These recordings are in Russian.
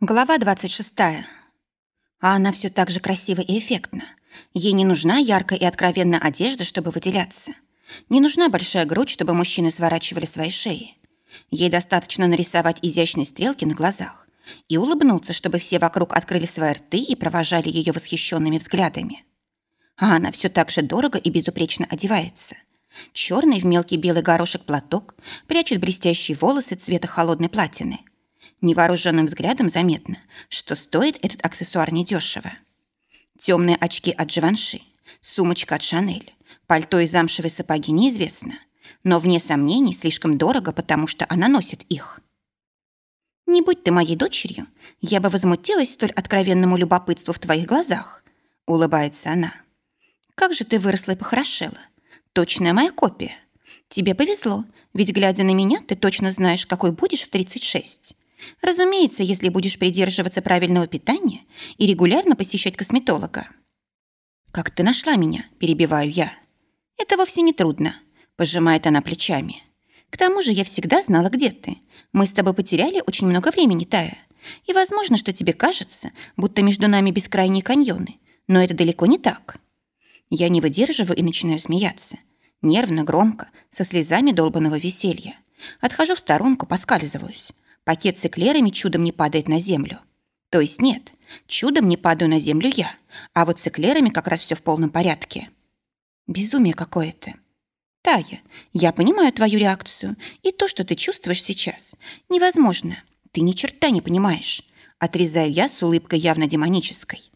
Глава 26. А она все так же красива и эффектна. Ей не нужна яркая и откровенная одежда, чтобы выделяться. Не нужна большая грудь, чтобы мужчины сворачивали свои шеи. Ей достаточно нарисовать изящные стрелки на глазах и улыбнуться, чтобы все вокруг открыли свои рты и провожали ее восхищенными взглядами. А она все так же дорого и безупречно одевается. Черный в мелкий белый горошек платок прячет блестящие волосы цвета холодной платины – Невооруженным взглядом заметно, что стоит этот аксессуар недешево. Темные очки от Живанши, сумочка от Шанель, пальто и замшевые сапоги неизвестно, но, вне сомнений, слишком дорого, потому что она носит их. «Не будь ты моей дочерью, я бы возмутилась столь откровенному любопытству в твоих глазах», — улыбается она. «Как же ты выросла и похорошела. Точная моя копия. Тебе повезло, ведь, глядя на меня, ты точно знаешь, какой будешь в 36. Разумеется, если будешь придерживаться правильного питания и регулярно посещать косметолога. «Как ты нашла меня?» – перебиваю я. «Это вовсе не трудно», – пожимает она плечами. «К тому же я всегда знала, где ты. Мы с тобой потеряли очень много времени, Тая. И возможно, что тебе кажется, будто между нами бескрайние каньоны, но это далеко не так». Я не выдерживаю и начинаю смеяться. Нервно, громко, со слезами долбанного веселья. Отхожу в сторонку, поскальзываюсь. Пакет с эклерами чудом не падает на землю. То есть нет, чудом не падаю на землю я, а вот с эклерами как раз все в полном порядке. Безумие какое-то. Тая, я понимаю твою реакцию и то, что ты чувствуешь сейчас. Невозможно. Ты ни черта не понимаешь. Отрезаю я с улыбкой явно демонической.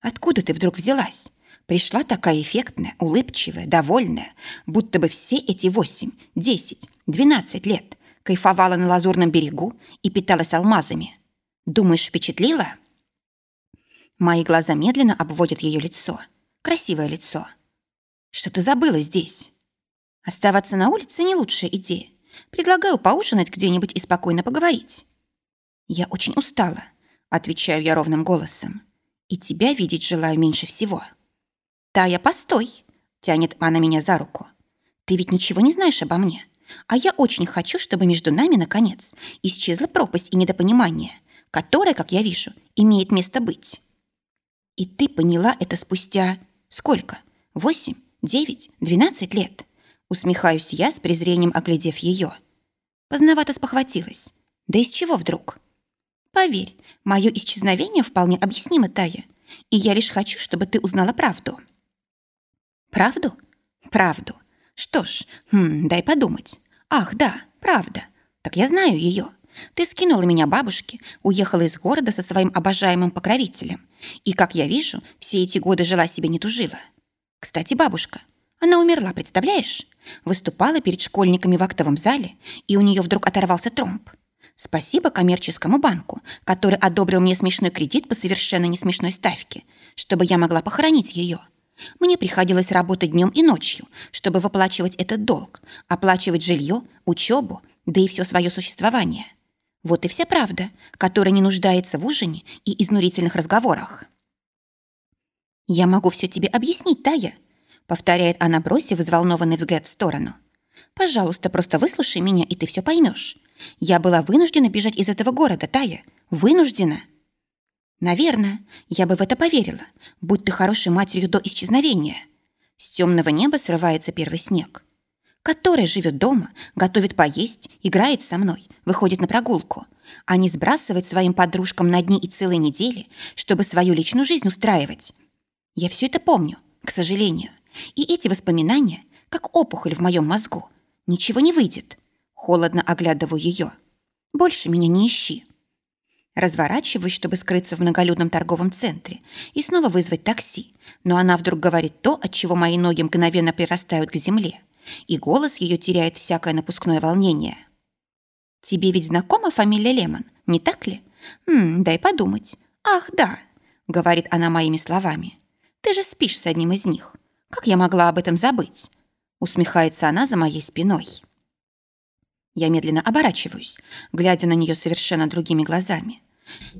Откуда ты вдруг взялась? Пришла такая эффектная, улыбчивая, довольная, будто бы все эти восемь, десять, двенадцать лет кайфовала на лазурном берегу и питалась алмазами. Думаешь, впечатлила? Мои глаза медленно обводят ее лицо. Красивое лицо. Что ты забыла здесь? Оставаться на улице не лучшая идея. Предлагаю поужинать где-нибудь и спокойно поговорить. Я очень устала, отвечаю я ровным голосом. И тебя видеть желаю меньше всего. Тая, постой, тянет она меня за руку. Ты ведь ничего не знаешь обо мне. А я очень хочу, чтобы между нами, наконец, исчезла пропасть и недопонимание, которое, как я вижу, имеет место быть. И ты поняла это спустя... Сколько? Восемь? Девять? Двенадцать лет? Усмехаюсь я, с презрением оглядев ее. Поздновато спохватилась. Да из чего вдруг? Поверь, мое исчезновение вполне объяснимо, Тая, и я лишь хочу, чтобы ты узнала правду. Правду? Правду. Что ж, хм, дай подумать. Ах, да, правда. Так я знаю ее. Ты скинула меня бабушке, уехала из города со своим обожаемым покровителем. И, как я вижу, все эти годы жила себе не тужила. Кстати, бабушка, она умерла, представляешь? Выступала перед школьниками в актовом зале, и у нее вдруг оторвался тромб. Спасибо коммерческому банку, который одобрил мне смешной кредит по совершенно не смешной ставке, чтобы я могла похоронить ее. Мне приходилось работать днем и ночью, чтобы выплачивать этот долг, оплачивать жилье, учебу, да и все свое существование. Вот и вся правда, которая не нуждается в ужине и изнурительных разговорах. «Я могу все тебе объяснить, Тая», — повторяет она, бросив взволнованный взгляд в сторону. «Пожалуйста, просто выслушай меня, и ты все поймешь. Я была вынуждена бежать из этого города, Тая. Вынуждена». Наверное, я бы в это поверила, будь ты хорошей матерью до исчезновения. С темного неба срывается первый снег. Которая живет дома, готовит поесть, играет со мной, выходит на прогулку, а не сбрасывает своим подружкам на дни и целые недели, чтобы свою личную жизнь устраивать. Я все это помню, к сожалению. И эти воспоминания, как опухоль в моем мозгу, ничего не выйдет. Холодно оглядываю ее. Больше меня не ищи. Разворачиваюсь, чтобы скрыться в многолюдном торговом центре и снова вызвать такси. Но она вдруг говорит то, от чего мои ноги мгновенно прирастают к земле, и голос ее теряет всякое напускное волнение. «Тебе ведь знакома фамилия Лемон, не так ли? М дай подумать. Ах, да», — говорит она моими словами. «Ты же спишь с одним из них. Как я могла об этом забыть?» Усмехается она за моей спиной. Я медленно оборачиваюсь, глядя на нее совершенно другими глазами.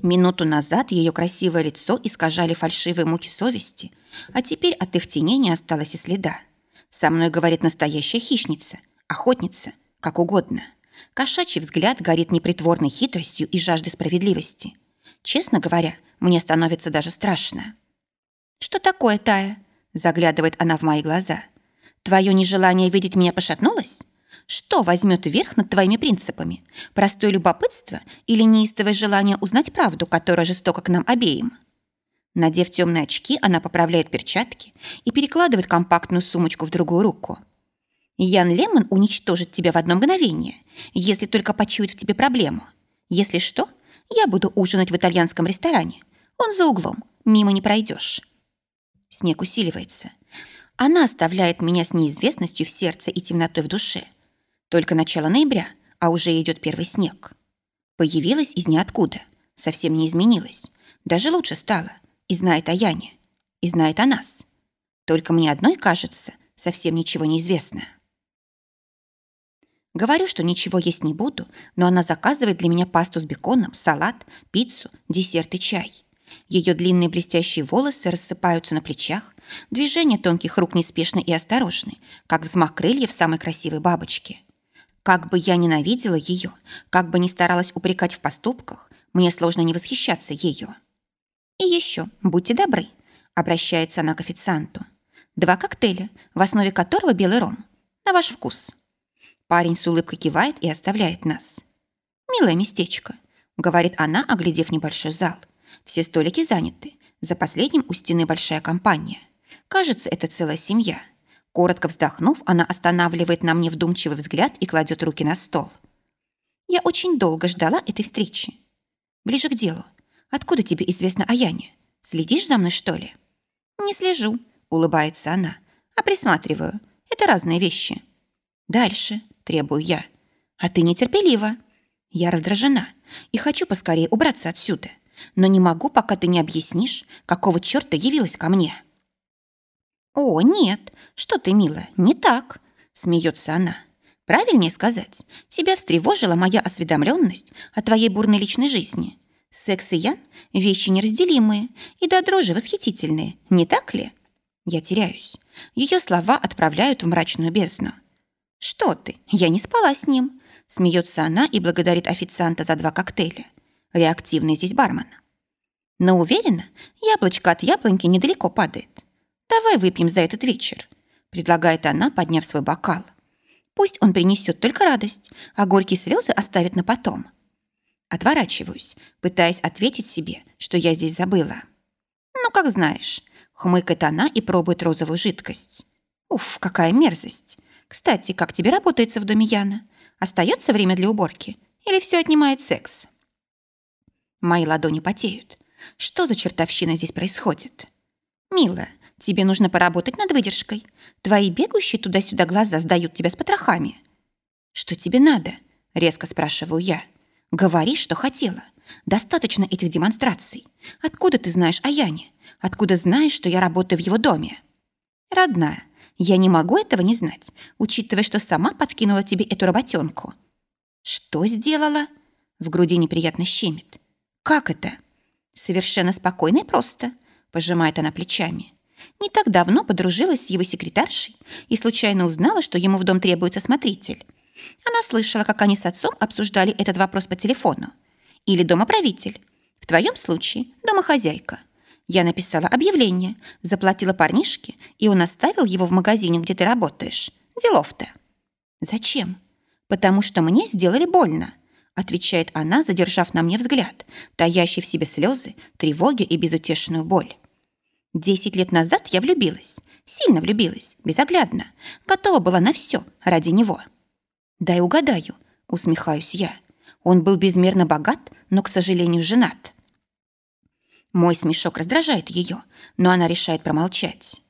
Минуту назад ее красивое лицо искажали фальшивые муки совести, а теперь от их теней не осталось и следа. Со мной говорит настоящая хищница, охотница, как угодно. Кошачий взгляд горит непритворной хитростью и жаждой справедливости. Честно говоря, мне становится даже страшно. «Что такое, Тая?» – заглядывает она в мои глаза. «Твое нежелание видеть меня пошатнулось? Что возьмет верх над твоими принципами? Простое любопытство или неистовое желание узнать правду, которая жестока к нам обеим?» Надев темные очки, она поправляет перчатки и перекладывает компактную сумочку в другую руку. Ян Лемон уничтожит тебя в одно мгновение, если только почует в тебе проблему. Если что, я буду ужинать в итальянском ресторане. Он за углом, мимо не пройдешь. Снег усиливается. Она оставляет меня с неизвестностью в сердце и темнотой в душе. Только начало ноября, а уже идет первый снег. Появилась из ниоткуда, совсем не изменилась. Даже лучше стало. И знает о Яне. И знает о нас. Только мне одной кажется, совсем ничего не известно. Говорю, что ничего есть не буду, но она заказывает для меня пасту с беконом, салат, пиццу, десерт и чай. Ее длинные блестящие волосы рассыпаются на плечах, движения тонких рук неспешны и осторожны, как взмах крыльев самой красивой бабочки. Как бы я ненавидела ее, как бы ни старалась упрекать в поступках, мне сложно не восхищаться ею. «И еще, будьте добры», — обращается она к официанту. «Два коктейля, в основе которого белый ром. На ваш вкус». Парень с улыбкой кивает и оставляет нас. «Милое местечко», — говорит она, оглядев небольшой зал. Все столики заняты. За последним у стены большая компания. Кажется, это целая семья. Коротко вздохнув, она останавливает на мне вдумчивый взгляд и кладет руки на стол. Я очень долго ждала этой встречи. Ближе к делу. Откуда тебе известно о Яне? Следишь за мной, что ли? Не слежу, улыбается она, а присматриваю. Это разные вещи. Дальше, требую я. А ты нетерпелива. Я раздражена и хочу поскорее убраться отсюда но не могу, пока ты не объяснишь, какого черта явилась ко мне». «О, нет, что ты, милая, не так», — смеется она. «Правильнее сказать, тебя встревожила моя осведомленность о твоей бурной личной жизни. Секс и Ян — вещи неразделимые и до дрожи восхитительные, не так ли?» Я теряюсь. Ее слова отправляют в мрачную бездну. «Что ты? Я не спала с ним!» Смеется она и благодарит официанта за два коктейля. Реактивный здесь бармен. Но уверена, яблочко от яблоньки недалеко падает. Давай выпьем за этот вечер, предлагает она, подняв свой бокал. Пусть он принесет только радость, а горькие слезы оставит на потом. Отворачиваюсь, пытаясь ответить себе, что я здесь забыла. Ну, как знаешь, хмыкает она и пробует розовую жидкость. Уф, какая мерзость. Кстати, как тебе работается в доме Яна? Остается время для уборки? Или все отнимает секс? Мои ладони потеют. Что за чертовщина здесь происходит? Милая, тебе нужно поработать над выдержкой. Твои бегущие туда-сюда глаза сдают тебя с потрохами. Что тебе надо? Резко спрашиваю я. Говори, что хотела. Достаточно этих демонстраций. Откуда ты знаешь о Яне? Откуда знаешь, что я работаю в его доме? Родная, я не могу этого не знать, учитывая, что сама подкинула тебе эту работенку. Что сделала? В груди неприятно щемит. «Как это?» «Совершенно спокойно и просто», – пожимает она плечами. «Не так давно подружилась с его секретаршей и случайно узнала, что ему в дом требуется смотритель. Она слышала, как они с отцом обсуждали этот вопрос по телефону. Или домоправитель. В твоем случае домохозяйка. Я написала объявление, заплатила парнишке, и он оставил его в магазине, где ты работаешь. Делов-то. Зачем? Потому что мне сделали больно отвечает она, задержав на мне взгляд, таящий в себе слезы, тревоги и безутешную боль. Десять лет назад я влюбилась, сильно влюбилась, безоглядно, готова была на все ради него. Дай угадаю, усмехаюсь я. Он был безмерно богат, но, к сожалению, женат. Мой смешок раздражает ее, но она решает промолчать.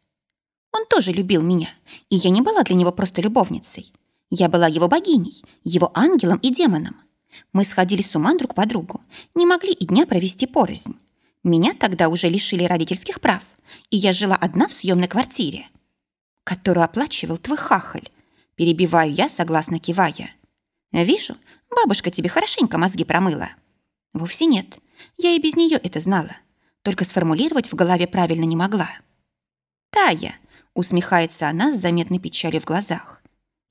Он тоже любил меня, и я не была для него просто любовницей. Я была его богиней, его ангелом и демоном. Мы сходили с ума друг по другу, не могли и дня провести порознь. Меня тогда уже лишили родительских прав, и я жила одна в съемной квартире, которую оплачивал твой хахаль. Перебиваю я, согласно кивая. Вижу, бабушка тебе хорошенько мозги промыла. Вовсе нет, я и без нее это знала, только сформулировать в голове правильно не могла. Тая, усмехается она с заметной печалью в глазах.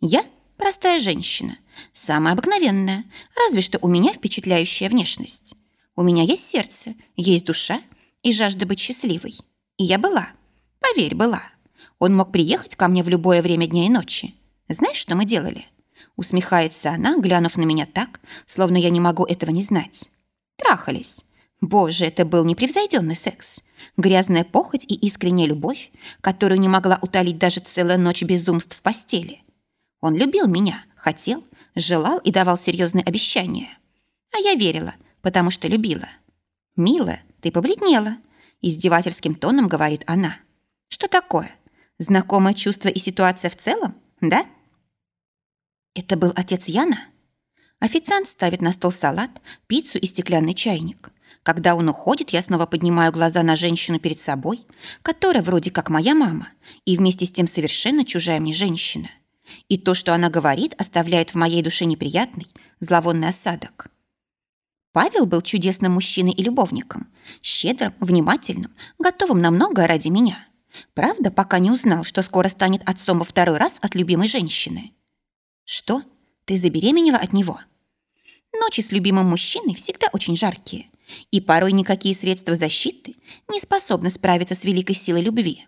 Я простая женщина, самая обыкновенная, разве что у меня впечатляющая внешность. У меня есть сердце, есть душа и жажда быть счастливой. И я была. Поверь, была. Он мог приехать ко мне в любое время дня и ночи. Знаешь, что мы делали? Усмехается она, глянув на меня так, словно я не могу этого не знать. Трахались. Боже, это был непревзойденный секс. Грязная похоть и искренняя любовь, которую не могла утолить даже целая ночь безумств в постели. Он любил меня, хотел, желал и давал серьезные обещания. А я верила, потому что любила. «Милая, ты побледнела», — издевательским тоном говорит она. «Что такое? Знакомое чувство и ситуация в целом, да?» Это был отец Яна? Официант ставит на стол салат, пиццу и стеклянный чайник. Когда он уходит, я снова поднимаю глаза на женщину перед собой, которая вроде как моя мама, и вместе с тем совершенно чужая мне женщина. И то, что она говорит, оставляет в моей душе неприятный, зловонный осадок. Павел был чудесным мужчиной и любовником, щедрым, внимательным, готовым на многое ради меня. Правда, пока не узнал, что скоро станет отцом во второй раз от любимой женщины. Что? Ты забеременела от него? Ночи с любимым мужчиной всегда очень жаркие и порой никакие средства защиты не способны справиться с великой силой любви.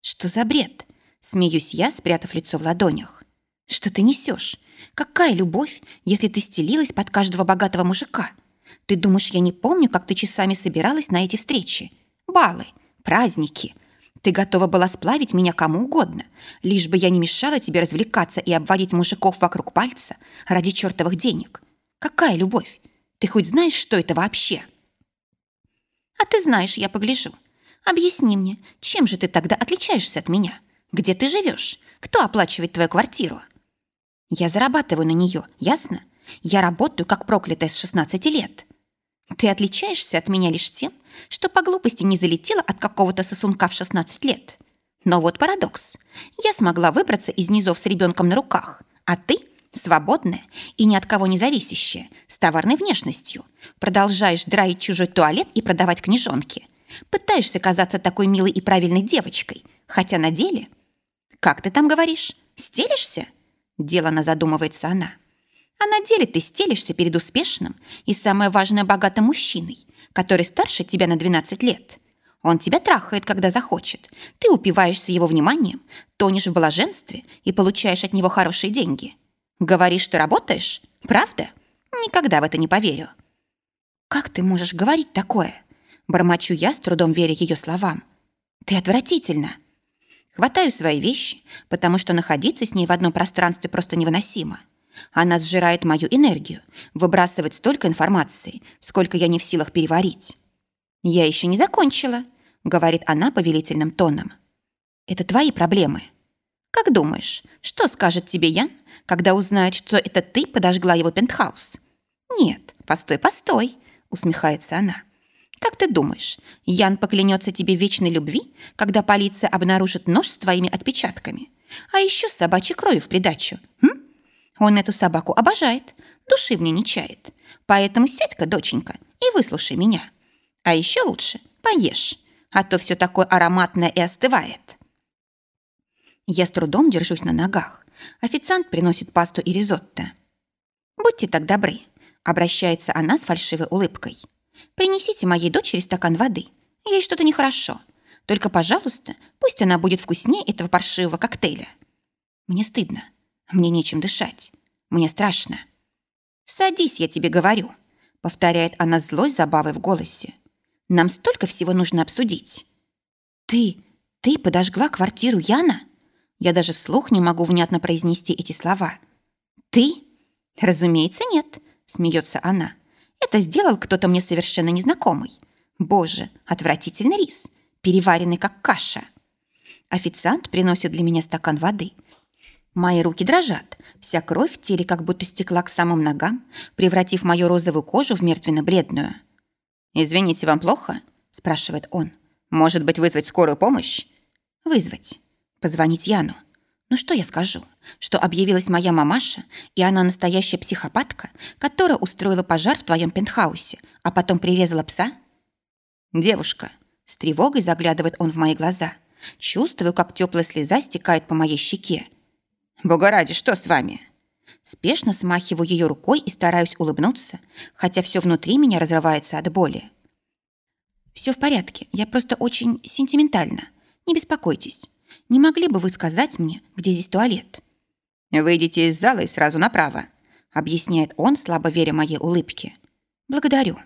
Что за бред? Смеюсь я, спрятав лицо в ладонях. Что ты несешь? Какая любовь, если ты стелилась под каждого богатого мужика? Ты думаешь, я не помню, как ты часами собиралась на эти встречи? Балы, праздники. Ты готова была сплавить меня кому угодно, лишь бы я не мешала тебе развлекаться и обводить мужиков вокруг пальца ради чертовых денег. Какая любовь? Ты хоть знаешь, что это вообще? А ты знаешь, я погляжу. Объясни мне, чем же ты тогда отличаешься от меня? Где ты живешь? Кто оплачивает твою квартиру? Я зарабатываю на нее, ясно? Я работаю как проклятая с 16 лет. Ты отличаешься от меня лишь тем, что по глупости не залетела от какого-то сосунка в 16 лет. Но вот парадокс. Я смогла выбраться из низов с ребенком на руках, а ты Свободная и ни от кого не зависящая, с товарной внешностью. Продолжаешь драить чужой туалет и продавать книжонки. Пытаешься казаться такой милой и правильной девочкой, хотя на деле... Как ты там говоришь? Стелишься? Делано задумывается она. А на деле ты стелишься перед успешным и, самое важное, богатым мужчиной, который старше тебя на 12 лет. Он тебя трахает, когда захочет. Ты упиваешься его вниманием, тонешь в блаженстве и получаешь от него хорошие деньги. Говоришь, что работаешь? Правда? Никогда в это не поверю. Как ты можешь говорить такое? Бормочу я, с трудом веря ее словам. Ты отвратительно. Хватаю свои вещи, потому что находиться с ней в одном пространстве просто невыносимо. Она сжирает мою энергию, выбрасывает столько информации, сколько я не в силах переварить. «Я еще не закончила», — говорит она повелительным тоном. «Это твои проблемы». «Как думаешь, что скажет тебе Ян, когда узнает, что это ты подожгла его пентхаус. Нет, постой, постой, усмехается она. Как ты думаешь, Ян поклянется тебе вечной любви, когда полиция обнаружит нож с твоими отпечатками? А еще собачьей кровью в придачу. М? Он эту собаку обожает, души в ней не чает. Поэтому сядь-ка, доченька, и выслушай меня. А еще лучше поешь, а то все такое ароматное и остывает. Я с трудом держусь на ногах. Официант приносит пасту и ризотто. «Будьте так добры», — обращается она с фальшивой улыбкой. «Принесите моей дочери стакан воды. Ей что-то нехорошо. Только, пожалуйста, пусть она будет вкуснее этого паршивого коктейля». Мне стыдно. Мне нечем дышать. Мне страшно. «Садись, я тебе говорю», — повторяет она злой забавой в голосе. «Нам столько всего нужно обсудить». «Ты, ты подожгла квартиру Яна?» Я даже вслух не могу внятно произнести эти слова. «Ты?» «Разумеется, нет», — смеется она. «Это сделал кто-то мне совершенно незнакомый. Боже, отвратительный рис, переваренный как каша». Официант приносит для меня стакан воды. Мои руки дрожат, вся кровь в теле как будто стекла к самым ногам, превратив мою розовую кожу в мертвенно-бледную. «Извините, вам плохо?» – спрашивает он. «Может быть, вызвать скорую помощь?» «Вызвать. Позвонить Яну. Ну что я скажу? Что объявилась моя мамаша, и она настоящая психопатка, которая устроила пожар в твоем пентхаусе, а потом прирезала пса? Девушка. С тревогой заглядывает он в мои глаза. Чувствую, как теплая слеза стекает по моей щеке. Бога ради, что с вами? Спешно смахиваю ее рукой и стараюсь улыбнуться, хотя все внутри меня разрывается от боли. Все в порядке, я просто очень сентиментальна. Не беспокойтесь. Не могли бы вы сказать мне, где здесь туалет? Выйдите из зала и сразу направо, объясняет он, слабо веря моей улыбке. Благодарю.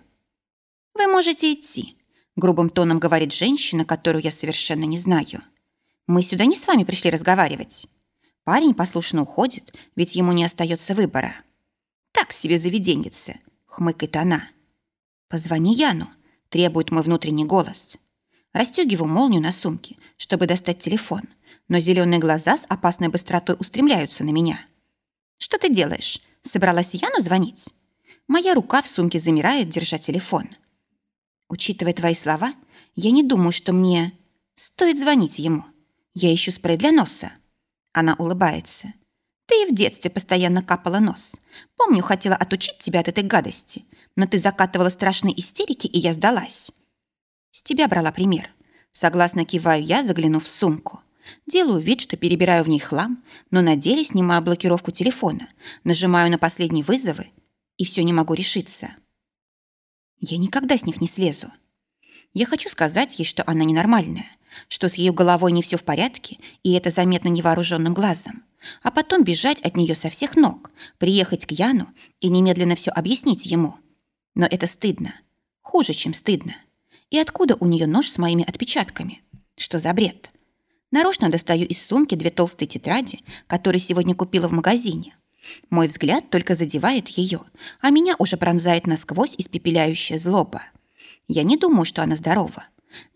Вы можете идти, грубым тоном говорит женщина, которую я совершенно не знаю. Мы сюда не с вами пришли разговаривать. Парень послушно уходит, ведь ему не остается выбора. Так себе заведенница, хмыкает она. Позвони Яну, требует мой внутренний голос. Растегиваю молнию на сумке, чтобы достать телефон, но зеленые глаза с опасной быстротой устремляются на меня. «Что ты делаешь? Собралась Яну звонить?» Моя рука в сумке замирает, держа телефон. Учитывая твои слова, я не думаю, что мне стоит звонить ему. Я ищу спрей для носа. Она улыбается. Ты и в детстве постоянно капала нос. Помню, хотела отучить тебя от этой гадости, но ты закатывала страшные истерики, и я сдалась. С тебя брала пример. Согласно киваю я, заглянув в сумку. Делаю вид, что перебираю в ней хлам, но на деле снимаю блокировку телефона, нажимаю на последние вызовы, и все не могу решиться. Я никогда с них не слезу. Я хочу сказать ей, что она ненормальная, что с ее головой не все в порядке, и это заметно невооруженным глазом, а потом бежать от нее со всех ног, приехать к Яну и немедленно все объяснить ему. Но это стыдно. Хуже, чем стыдно. И откуда у нее нож с моими отпечатками? Что за бред? Нарочно достаю из сумки две толстые тетради, которые сегодня купила в магазине. Мой взгляд только задевает ее, а меня уже пронзает насквозь испепеляющая злоба. Я не думаю, что она здорова.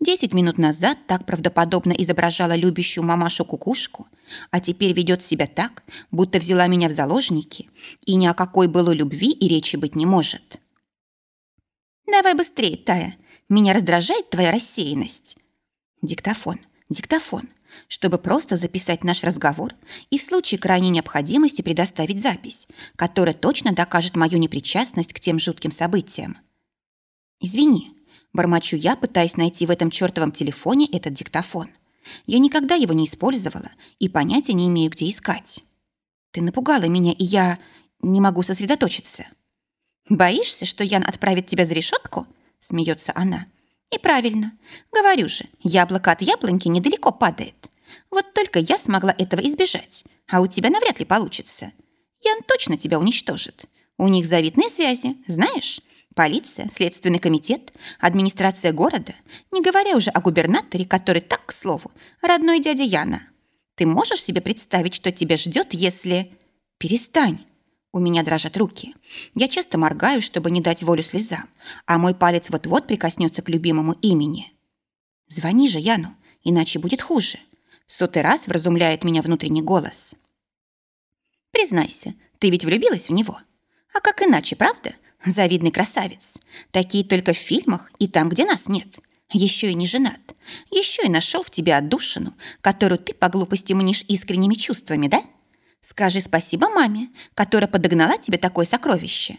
Десять минут назад так правдоподобно изображала любящую мамашу-кукушку, а теперь ведет себя так, будто взяла меня в заложники, и ни о какой былой любви и речи быть не может. «Давай быстрее, Тая. Меня раздражает твоя рассеянность». Диктофон, диктофон, чтобы просто записать наш разговор и в случае крайней необходимости предоставить запись, которая точно докажет мою непричастность к тем жутким событиям. «Извини», Бормочу я, пытаясь найти в этом чертовом телефоне этот диктофон. Я никогда его не использовала и понятия не имею, где искать. Ты напугала меня, и я не могу сосредоточиться. Боишься, что Ян отправит тебя за решетку? Смеется она. И правильно. Говорю же, яблоко от яблоньки недалеко падает. Вот только я смогла этого избежать, а у тебя навряд ли получится. Ян точно тебя уничтожит. У них завидные связи, знаешь? Полиция, Следственный комитет, администрация города, не говоря уже о губернаторе, который так, к слову, родной дядя Яна. Ты можешь себе представить, что тебя ждет, если... Перестань. У меня дрожат руки. Я часто моргаю, чтобы не дать волю слезам, а мой палец вот-вот прикоснется к любимому имени. Звони же Яну, иначе будет хуже. Сотый раз вразумляет меня внутренний голос. Признайся, ты ведь влюбилась в него. А как иначе, правда? Завидный красавец. Такие только в фильмах и там, где нас нет. Еще и не женат. Еще и нашел в тебе отдушину, которую ты по глупости мнишь искренними чувствами, да? Скажи спасибо маме, которая подогнала тебе такое сокровище.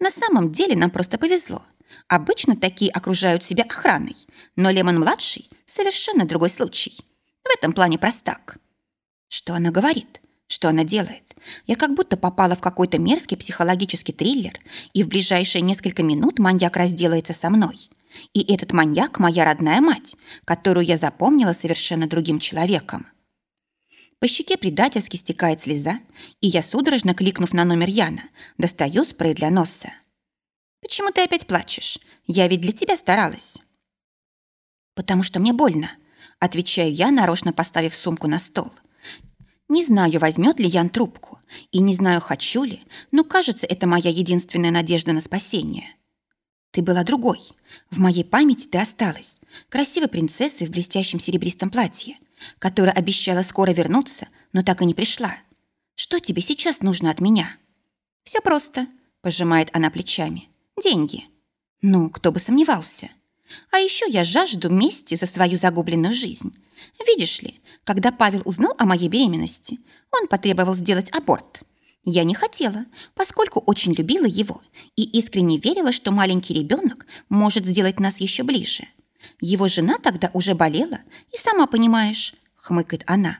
На самом деле нам просто повезло. Обычно такие окружают себя охраной, но Лемон-младший – совершенно другой случай. В этом плане простак. Что она говорит? Что она делает? Я как будто попала в какой-то мерзкий психологический триллер, и в ближайшие несколько минут маньяк разделается со мной. И этот маньяк – моя родная мать, которую я запомнила совершенно другим человеком. По щеке предательски стекает слеза, и я, судорожно кликнув на номер Яна, достаю спрей для носа. «Почему ты опять плачешь? Я ведь для тебя старалась». «Потому что мне больно», – отвечаю я, нарочно поставив сумку на стол – не знаю, возьмет ли Ян трубку, и не знаю, хочу ли, но, кажется, это моя единственная надежда на спасение. Ты была другой. В моей памяти ты осталась. Красивой принцессой в блестящем серебристом платье, которая обещала скоро вернуться, но так и не пришла. Что тебе сейчас нужно от меня? Все просто, пожимает она плечами. Деньги. Ну, кто бы сомневался. А еще я жажду мести за свою загубленную жизнь. Видишь ли, когда Павел узнал о моей беременности, он потребовал сделать аборт. Я не хотела, поскольку очень любила его и искренне верила, что маленький ребенок может сделать нас еще ближе. Его жена тогда уже болела, и сама понимаешь, хмыкает она.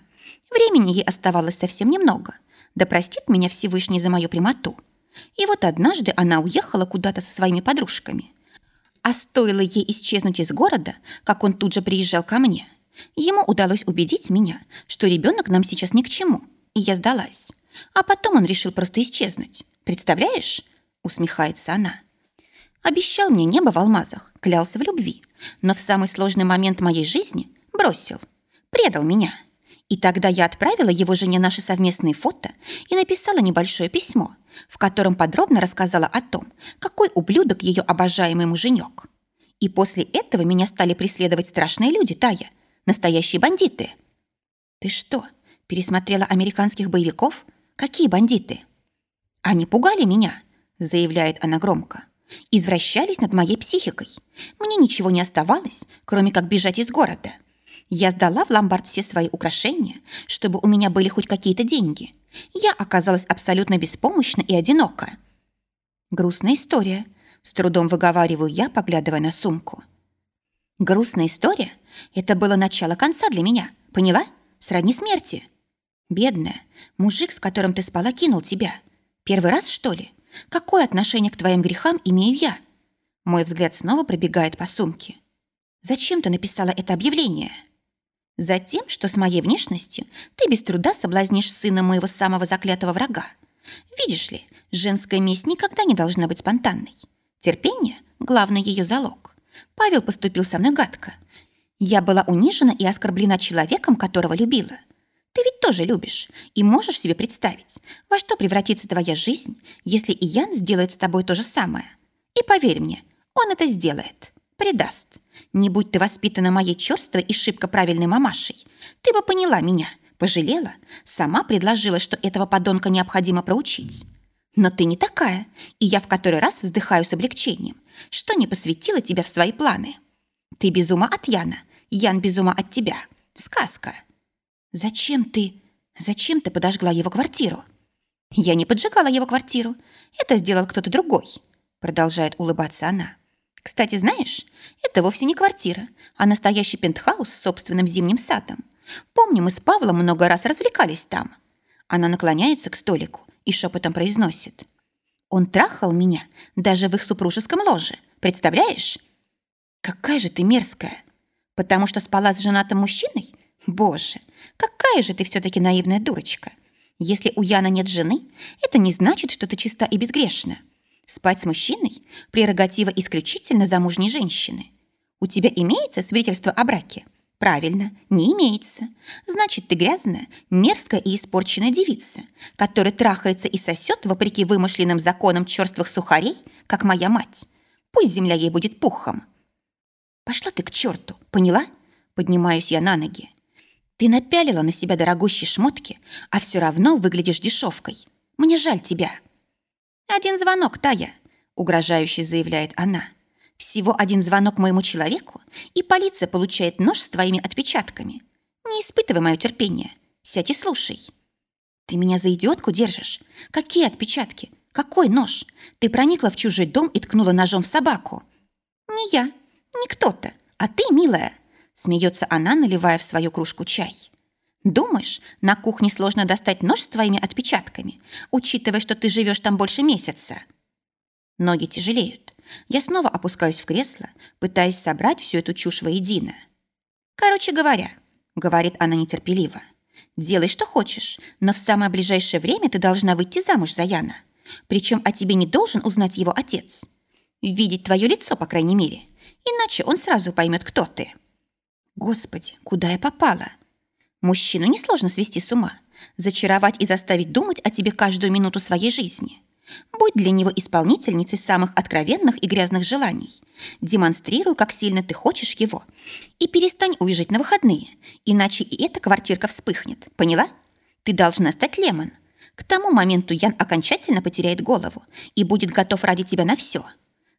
Времени ей оставалось совсем немного. Да простит меня Всевышний за мою прямоту. И вот однажды она уехала куда-то со своими подружками. А стоило ей исчезнуть из города, как он тут же приезжал ко мне. Ему удалось убедить меня, что ребенок нам сейчас ни к чему, и я сдалась. А потом он решил просто исчезнуть. Представляешь? Усмехается она. Обещал мне небо в алмазах, клялся в любви, но в самый сложный момент моей жизни бросил, предал меня. И тогда я отправила его жене наши совместные фото и написала небольшое письмо, в котором подробно рассказала о том, какой ублюдок ее обожаемый муженек. И после этого меня стали преследовать страшные люди, Тая, настоящие бандиты. Ты что, пересмотрела американских боевиков? Какие бандиты? Они пугали меня, заявляет она громко. Извращались над моей психикой. Мне ничего не оставалось, кроме как бежать из города. Я сдала в ломбард все свои украшения, чтобы у меня были хоть какие-то деньги. Я оказалась абсолютно беспомощна и одинока. Грустная история. С трудом выговариваю я, поглядывая на сумку. Грустная история — это было начало конца для меня. Поняла? Сродни смерти. Бедная, мужик, с которым ты спала, кинул тебя. Первый раз, что ли? Какое отношение к твоим грехам имею я? Мой взгляд снова пробегает по сумке. Зачем ты написала это объявление? Затем, что с моей внешностью ты без труда соблазнишь сына моего самого заклятого врага. Видишь ли, женская месть никогда не должна быть спонтанной. Терпение – главный ее залог. Павел поступил со мной гадко. Я была унижена и оскорблена человеком, которого любила. Ты ведь тоже любишь и можешь себе представить, во что превратится твоя жизнь, если и Ян сделает с тобой то же самое. И поверь мне, он это сделает. Предаст. Не будь ты воспитана моей черствой и шибко правильной мамашей, ты бы поняла меня, пожалела, сама предложила, что этого подонка необходимо проучить. Но ты не такая, и я в который раз вздыхаю с облегчением, что не посвятила тебя в свои планы. Ты без ума от Яна, Ян без ума от тебя. Сказка. Зачем ты... Зачем ты подожгла его квартиру? Я не поджигала его квартиру. Это сделал кто-то другой. Продолжает улыбаться она. Кстати, знаешь, это вовсе не квартира, а настоящий пентхаус с собственным зимним садом. Помню, мы с Павлом много раз развлекались там. Она наклоняется к столику и шепотом произносит. Он трахал меня даже в их супружеском ложе. Представляешь? Какая же ты мерзкая. Потому что спала с женатым мужчиной? Боже, какая же ты все-таки наивная дурочка. Если у Яна нет жены, это не значит, что ты чиста и безгрешна. Спать с мужчиной – прерогатива исключительно замужней женщины. У тебя имеется свидетельство о браке? Правильно, не имеется. Значит, ты грязная, мерзкая и испорченная девица, которая трахается и сосет вопреки вымышленным законам черствых сухарей, как моя мать. Пусть земля ей будет пухом. Пошла ты к черту, поняла? Поднимаюсь я на ноги. Ты напялила на себя дорогущие шмотки, а все равно выглядишь дешевкой. Мне жаль тебя. Один звонок, Тая, угрожающе заявляет она. Всего один звонок моему человеку, и полиция получает нож с твоими отпечатками. Не испытывай мое терпение. Сядь и слушай. Ты меня за идиотку держишь? Какие отпечатки? Какой нож? Ты проникла в чужой дом и ткнула ножом в собаку. Не я, не кто-то, а ты, милая. Смеется она, наливая в свою кружку чай. Думаешь, на кухне сложно достать нож с твоими отпечатками, учитывая, что ты живешь там больше месяца? Ноги тяжелеют. Я снова опускаюсь в кресло, пытаясь собрать всю эту чушь воедино. Короче говоря, говорит она нетерпеливо, делай, что хочешь, но в самое ближайшее время ты должна выйти замуж за Яна. Причем о тебе не должен узнать его отец. Видеть твое лицо, по крайней мере. Иначе он сразу поймет, кто ты. Господи, куда я попала? Мужчину несложно свести с ума, зачаровать и заставить думать о тебе каждую минуту своей жизни. Будь для него исполнительницей самых откровенных и грязных желаний. Демонстрируй, как сильно ты хочешь его. И перестань уезжать на выходные, иначе и эта квартирка вспыхнет. Поняла? Ты должна стать Лемон. К тому моменту Ян окончательно потеряет голову и будет готов ради тебя на все.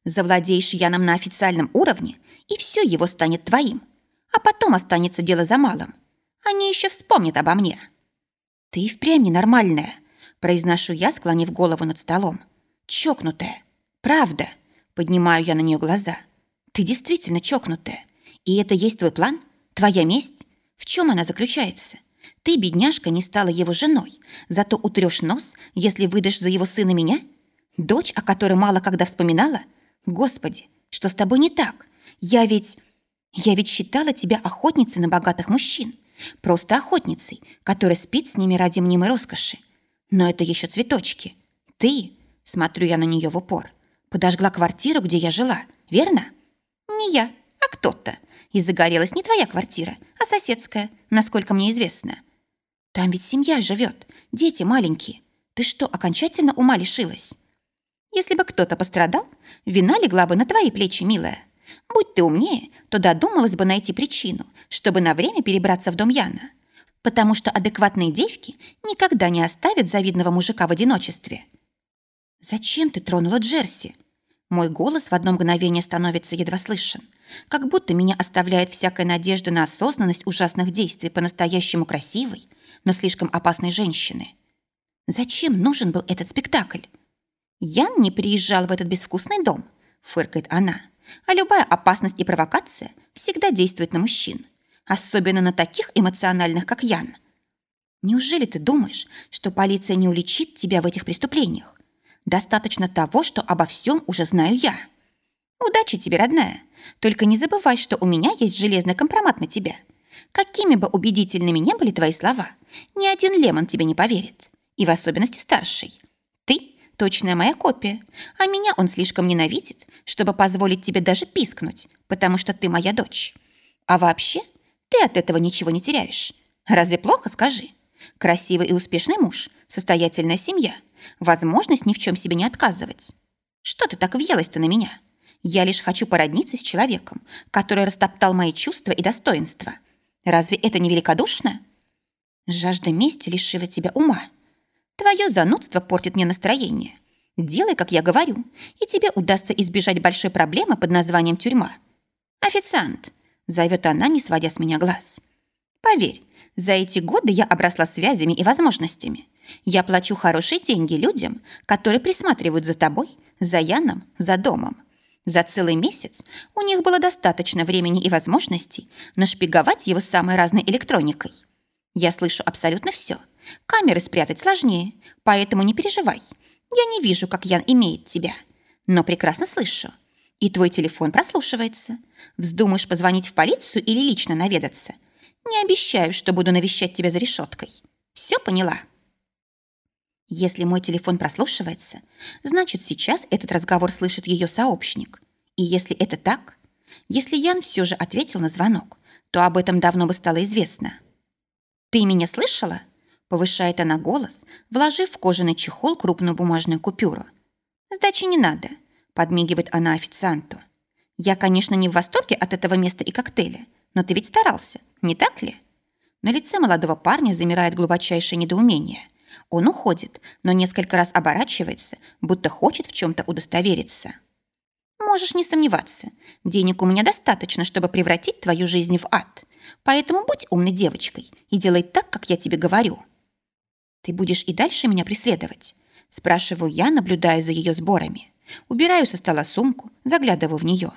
Завладеешь Яном на официальном уровне, и все его станет твоим. А потом останется дело за малым. Они еще вспомнят обо мне. Ты и впрямь ненормальная, произношу я, склонив голову над столом. Чокнутая. Правда. Поднимаю я на нее глаза. Ты действительно чокнутая. И это есть твой план? Твоя месть? В чем она заключается? Ты, бедняжка, не стала его женой, зато утрешь нос, если выдашь за его сына меня? Дочь, о которой мало когда вспоминала? Господи, что с тобой не так? Я ведь... Я ведь считала тебя охотницей на богатых мужчин. Просто охотницей, которая спит с ними ради мнимой роскоши. Но это еще цветочки. Ты, смотрю я на нее в упор, подожгла квартиру, где я жила, верно? Не я, а кто-то. И загорелась не твоя квартира, а соседская, насколько мне известно. Там ведь семья живет, дети маленькие. Ты что, окончательно ума лишилась? Если бы кто-то пострадал, вина легла бы на твои плечи, милая. Будь ты умнее, то додумалась бы найти причину, чтобы на время перебраться в дом Яна. Потому что адекватные девки никогда не оставят завидного мужика в одиночестве. «Зачем ты тронула Джерси?» Мой голос в одно мгновение становится едва слышен, как будто меня оставляет всякая надежда на осознанность ужасных действий по-настоящему красивой, но слишком опасной женщины. Зачем нужен был этот спектакль? Ян не приезжал в этот безвкусный дом, фыркает она. А любая опасность и провокация всегда действует на мужчин, особенно на таких эмоциональных, как Ян. Неужели ты думаешь, что полиция не уличит тебя в этих преступлениях? Достаточно того, что обо всем уже знаю я. Удачи тебе, родная. Только не забывай, что у меня есть железный компромат на тебя. Какими бы убедительными ни были твои слова, ни один Лемон тебе не поверит. И в особенности старший. Ты – точная моя копия, а меня он слишком ненавидит, чтобы позволить тебе даже пискнуть, потому что ты моя дочь. А вообще, ты от этого ничего не теряешь. Разве плохо, скажи? Красивый и успешный муж, состоятельная семья, возможность ни в чем себе не отказывать. Что ты так въелась-то на меня? Я лишь хочу породниться с человеком, который растоптал мои чувства и достоинства. Разве это не великодушно? Жажда мести лишила тебя ума. Твое занудство портит мне настроение. Делай, как я говорю, и тебе удастся избежать большой проблемы под названием тюрьма. Официант, зовет она, не сводя с меня глаз. Поверь, за эти годы я обросла связями и возможностями. Я плачу хорошие деньги людям, которые присматривают за тобой, за Яном, за домом. За целый месяц у них было достаточно времени и возможностей нашпиговать его самой разной электроникой. Я слышу абсолютно все. Камеры спрятать сложнее, поэтому не переживай. Я не вижу, как Ян имеет тебя, но прекрасно слышу. И твой телефон прослушивается. Вздумаешь позвонить в полицию или лично наведаться? Не обещаю, что буду навещать тебя за решеткой. Все поняла?» Если мой телефон прослушивается, значит, сейчас этот разговор слышит ее сообщник. И если это так, если Ян все же ответил на звонок, то об этом давно бы стало известно. «Ты меня слышала?» Повышает она голос, вложив в кожаный чехол крупную бумажную купюру. «Сдачи не надо», — подмигивает она официанту. «Я, конечно, не в восторге от этого места и коктейля, но ты ведь старался, не так ли?» На лице молодого парня замирает глубочайшее недоумение. Он уходит, но несколько раз оборачивается, будто хочет в чем-то удостовериться. «Можешь не сомневаться. Денег у меня достаточно, чтобы превратить твою жизнь в ад. Поэтому будь умной девочкой и делай так, как я тебе говорю». «Ты будешь и дальше меня преследовать?» Спрашиваю я, наблюдая за ее сборами. Убираю со стола сумку, заглядываю в нее.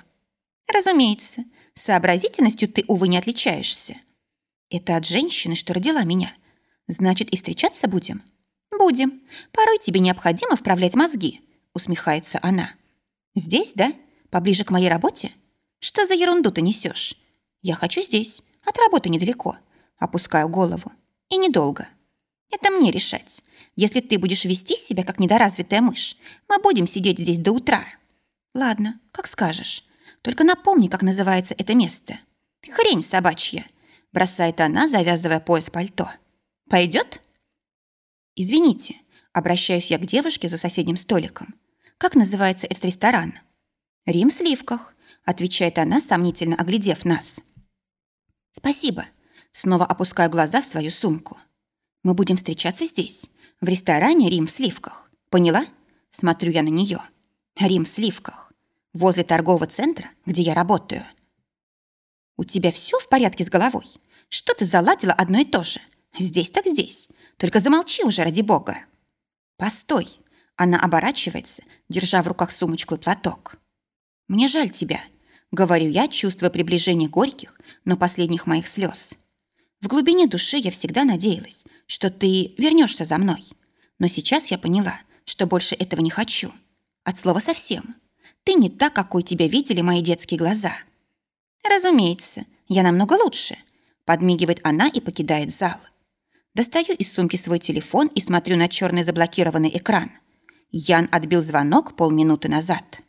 «Разумеется, сообразительностью ты, увы, не отличаешься. Это от женщины, что родила меня. Значит, и встречаться будем?» «Будем. Порой тебе необходимо вправлять мозги», — усмехается она. «Здесь, да? Поближе к моей работе? Что за ерунду ты несешь? Я хочу здесь, от работы недалеко». Опускаю голову. «И недолго». Это мне решать. Если ты будешь вести себя как недоразвитая мышь, мы будем сидеть здесь до утра. Ладно, как скажешь. Только напомни, как называется это место. Хрень собачья. Бросает она, завязывая пояс пальто. Пойдет? Извините, обращаюсь я к девушке за соседним столиком. Как называется этот ресторан? Рим в сливках, отвечает она, сомнительно оглядев нас. Спасибо. Снова опускаю глаза в свою сумку. Мы будем встречаться здесь, в ресторане «Рим в сливках». Поняла? Смотрю я на нее. «Рим в сливках». Возле торгового центра, где я работаю. У тебя все в порядке с головой? Что ты заладила одно и то же? Здесь так здесь. Только замолчи уже, ради бога. Постой. Она оборачивается, держа в руках сумочку и платок. Мне жаль тебя, говорю я, чувствуя приближение горьких, но последних моих слез. В глубине души я всегда надеялась, что ты вернешься за мной. Но сейчас я поняла, что больше этого не хочу. От слова совсем. Ты не та, какой тебя видели мои детские глаза. Разумеется, я намного лучше. Подмигивает она и покидает зал. Достаю из сумки свой телефон и смотрю на черный заблокированный экран. Ян отбил звонок полминуты назад.